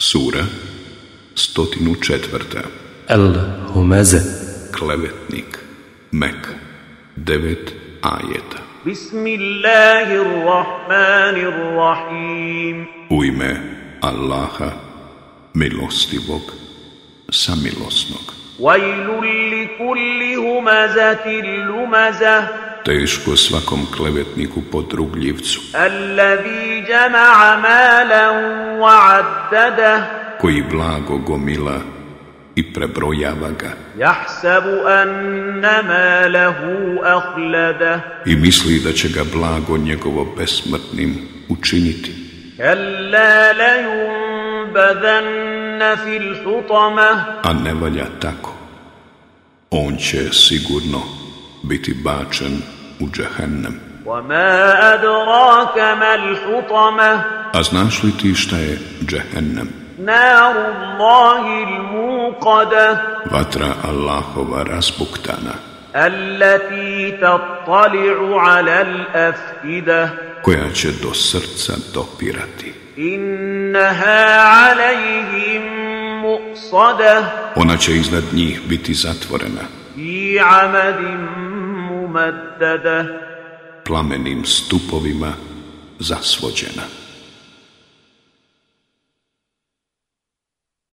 Sura 104. El-Humeze Klevetnik. Mek. Devet ajeta. Bismillahirrahmanirrahim. U ime Allaha Milostivog Samilosnog. Vajlul li kulli humazatin lumazah Teško svakom klevetniku podrugljivcu Alladhi jama'a malan wa'addada koji blago gomila i prebrojava ga Jahsabu anna malahu akhlada i misli da će ga blago njegovo besmrtnim učiniti. Kalla la yunbadanna fil hutama A ne valja tako. On će sigurno biti bačen u džehennem. وما أدراك ما الحطمة A znaš li ti šta je džehennem? نار الله الموقدة Vatra Allahova razbuktana, التي تطلع على الأفئدة koja će do srca dopirati. إنها عليهم مؤصدة Ona će iznad njih biti zatvorena fi amadin mumaddada plamenim stupovima zasvođena.